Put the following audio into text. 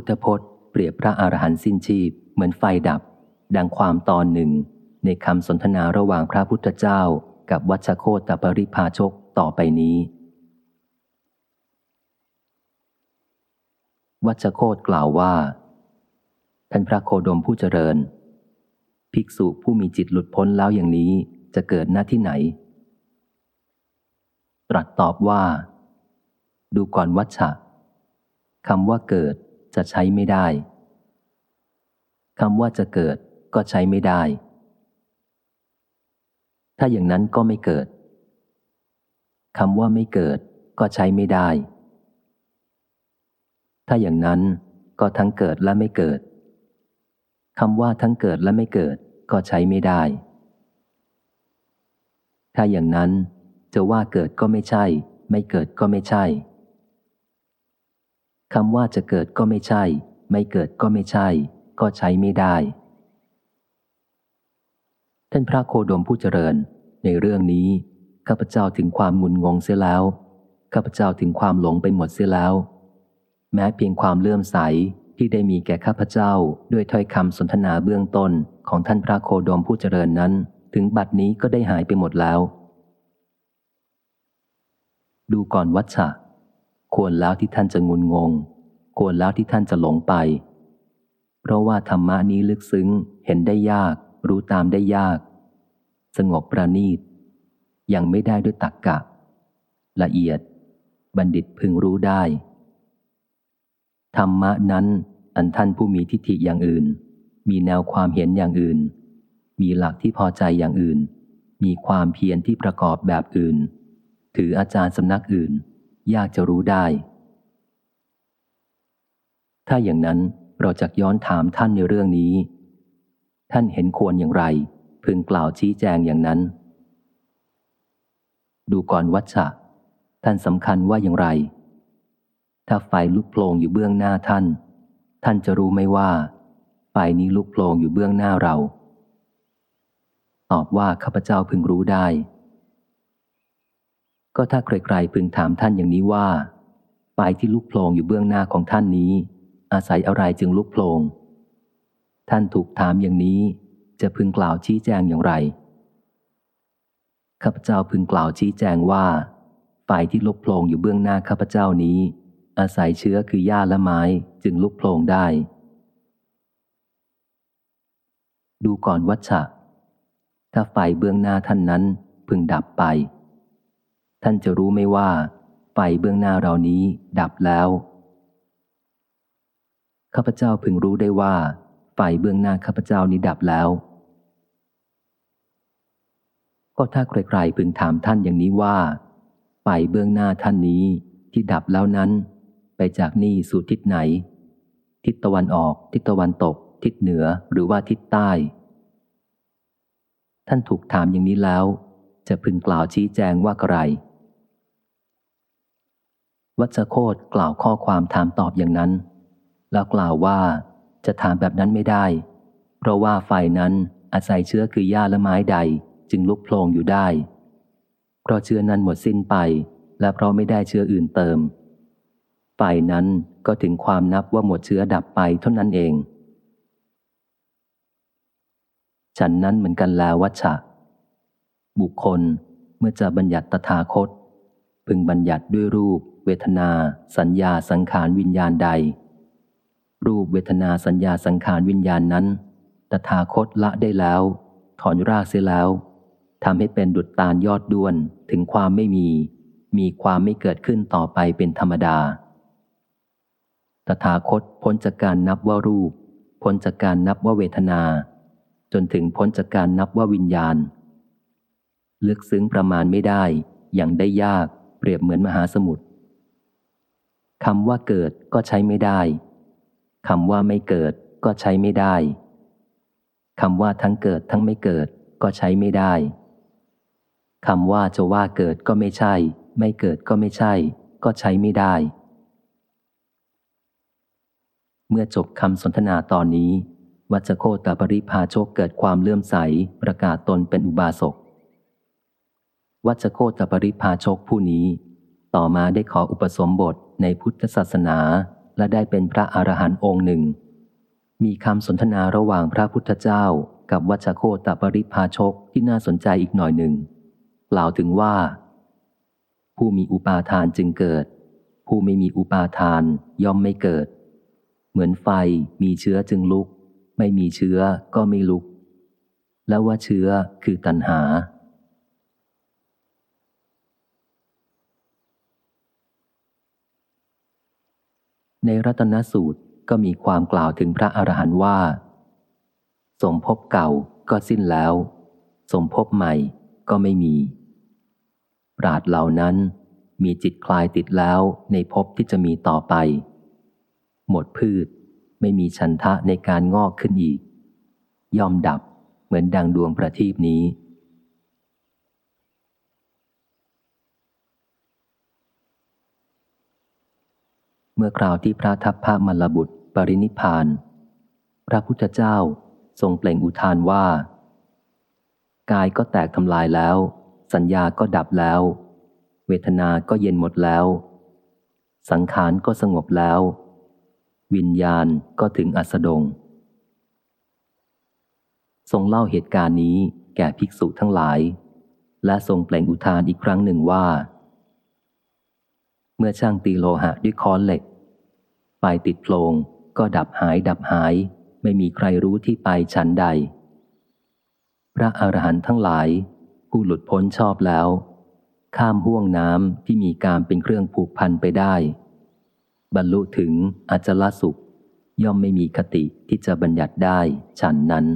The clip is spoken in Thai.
พุทธพจน์เปรียบพระอรหันต์สิ้นชีพ เหมือนไฟดับ ดังความตอนหนึ่ง ในคำสนทนาระหว่างพระพุทธเจ้า กับวัชโคตปริพาชกต่อไปนี้ วัชโคตกล่าวว่า ท่านพระโคดมผู้เจริญ ภิกษุผู้มีจิตหลุดพ้นแล้วอย่างนี้จะเกิดหน้าที่ไหน ตรัสตอบว่า ดูก่อนวัชชะคำว่าเกิด จะใช้ไม่ได้คำว่าจะเกิดก็ใช้ไม่ได้ ถ้าอย่างนั้นก็ไม่เกิดคำว่าไม่เกิดก็ใช้ไม่ได้ ถ้าอย่างนั้นก็ทั้งเกิดและไม่เกิดคำว่าทั้งเกิดและไม่เกิดก็ใช้ไม่ได้ ถ้าอย่างนั้นจะว่าเกิดก็ไม่ใช่ ไม่เกิดก็ไม่ใช่ คำว่าจะเกิดก็ไม่ใช่ ไม่เกิดก็ไม่ใช่ ก็ใช้ไม่ได้ ท่านพระโคดมผู้เจริญ ในเรื่องนี้ข้าพเจ้าถึงความงุนงงเสียแล้วข้าพเจ้าถึงความหลงไปหมดเสียแล้ว แม้เพียงความเลื่อมใสที่ได้มีแก่ข้าพเจ้าด้วยถ้อยคำสนทนาเบื้องต้นของท่านพระโคดมผู้เจริญนั้น ถึงบัดนี้ก็ได้หายไปหมดแล้ว ดูก่อนวัชชะ ควรแล้วที่ท่านจะงุนงง ควรแล้วที่ท่านจะหลงไป เพราะว่าธรรมะนี้ลึกซึ้ง เห็นได้ยาก รู้ตามได้ยาก สงบประณีต ยังไม่ได้ด้วยตักกะ ละเอียด บัณฑิตพึงรู้ได้ ธรรมะนั้น อันท่านผู้มีทิฏฐิอย่างอื่น มีแนวความเห็นอย่างอื่น มีหลักที่พอใจอย่างอื่น มีความเพียรที่ประกอบแบบอื่น ถืออาจารย์สำนักอื่น ยากจะรู้ได้ ถ้าอย่างนั้นเราจะย้อนถามท่านในเรื่องนี้ ท่านเห็นควรอย่างไร พึงกล่าวชี้แจงอย่างนั้น ดูก่อนวัชชะ ท่านสำคัญว่าอย่างไร ถ้าไฟลุกโผลงอยู่เบื้องหน้าท่าน ท่านจะรู้ไหมว่า ไฟนี้ลุกโผลงอยู่เบื้องหน้าเรา ตอบว่าข้าพเจ้าพึงรู้ได้ ก็ถ้าใครๆพึงถามท่านอย่างนี้ว่าไฟที่ลุกโผลงอยู่เบื้องหน้าของท่านนี้ อาศัยอะไรจึงลุกโผลงท่านถูกถามอย่างนี้จะพึงกล่าวชี้แจงอย่างไรข้าพเจ้าพึงกล่าวชี้แจงว่าไฟที่ลุกโผลงอยู่เบื้องหน้าข้าพเจ้านี้ อาศัยเชื้อคือหญ้าและไม้จึงลุกโผลงได้ ดูก่อนวัชชะ ถ้าไฟเบื้องหน้าท่านนั้นพึงดับไป ท่านจะรู้ไม่ว่า ไฟเบื้องหน้าเรานี้ดับแล้ว ข้าพเจ้าพึงรู้ได้ว่า ไฟเบื้องหน้าข้าพเจ้านี้ดับแล้ว ก็ถ้าใครๆพึงถามท่านอย่างนี้ว่า ไฟเบื้องหน้าท่านนี้ที่ดับแล้วนั้น ไปจากนี่สู่ทิศไหน ทิศตะวันออก ทิศตะวันตก ทิศเหนือหรือว่าทิศใต้ ท่านถูกถามอย่างนี้แล้วจะพึงกล่าวชี้แจงว่าอะไร วัชโคตกล่าวข้อความถามตอบอย่างนั้น แล้วกล่าวว่าจะถามแบบนั้นไม่ได้ เพราะว่าไฟนั้นอาศัยเชื้อคือหญ้าและไม้ใดจึงลุกโพลงอยู่ได้ เพราะเชื้อนั้นหมดสิ้นไป และเพราะไม่ได้เชื้ออื่นเติม ไฟนั้นก็ถึงความนับว่าหมดเชื้อดับไปเท่านั้นเอง ฉันนั้นเหมือนกันแล้ววัชชะบุคคลเมื่อจะบัญญัติตถาคต พึงบัญญัติด้วยรูป เวทนา สัญญาสังขารวิญญาณใด รูปเวทนาสัญญาสังขารวิญญาณนั้น ตถาคตละได้แล้ว ถอนรากเสียแล้วทำให้เป็นดุจตาลยอดด้วนถึงความไม่มี มีความไม่เกิดขึ้นต่อไปเป็นธรรมดา ตถาคตพ้นจากการนับว่ารูป พ้นจากการนับว่าเวทนา จนถึงพ้นจากการนับว่าวิญญาณ ลึกซึ้งประมาณไม่ได้อย่างได้ยาก รียบเหมือนมหาสมุทรคำว่าเกิดก็ใช้ไม่ได้คำว่าไม่เกิดก็ใช้ไม่ได้คำว่าทั้งเกิดทั้งไม่เกิดก็ใช้ไม่ได้คำว่าจะว่าเกิดก็ไม่ใช่ ไม่เกิดก็ไม่ใช่ ก็ใช้ไม่ได้ เมื่อจบคำสนทนาตอนนี้ วัชโคตปริพาโชคเกิดความเลื่อมใส ประกาศตนเป็นอุบาสก วัชโคตปริพาโชคผู้นี้ ต่อมาได้ขออุปสมบทในพุทธศาสนาและได้เป็นพระอรหันต์องค์หนึ่ง มีคำสนทนาระหว่างพระพุทธเจ้ากับวัชโคตปริพาชกที่น่าสนใจอีกหน่อยหนึ่งกล่าวถึงว่า ผู้มีอุปาทานจึงเกิด ผู้ไม่มีอุปาทานย่อมไม่เกิด เหมือนไฟมีเชื้อจึงลุก ไม่มีเชื้อก็ไม่ลุก และว่าเชื้อคือตัณหา ในรัตนสูตรก็มีความกล่าวถึงพระอรหันต์ว่า สมภพเก่าก็สิ้นแล้ว สมภพใหม่ก็ไม่มี ปราดเหล่านั้นมีจิตคลายติดแล้วในภพที่จะมีต่อไป หมดพืชไม่มีชันทะในการงอกขึ้นอีก ย่อมดับเหมือนดังดวงประทีปนี้ เมื่อคราวที่พระทัพพระมลบุตรปรินิพาน พระพุทธเจ้าทรงเปล่งอุทานว่า กายก็แตกทำลายแล้ว สัญญาก็ดับแล้ว เวทนาก็เย็นหมดแล้ว สังขารก็สงบแล้ว วิญญาณก็ถึงอัสดง ทรงเล่าเหตุการณ์นี้แก่ภิกษุทั้งหลาย และทรงเปล่งอุทานอีกครั้งหนึ่งว่า เมื่อช่างตีโลหะด้วยค้อนเหล็ก ไฟติดโพลงก็ดับหายดับหาย ไม่มีใครรู้ที่ไปชั้นใด พระอรหันต์ทั้งหลาย ผู้หลุดพ้นชอบแล้ว ข้ามห่วงน้ำที่มีการเป็นเครื่องผูกพันไปได้ บรรลุถึงอจลสุข ย่อมไม่มีคติที่จะบัญญัติได้ฉันนั้น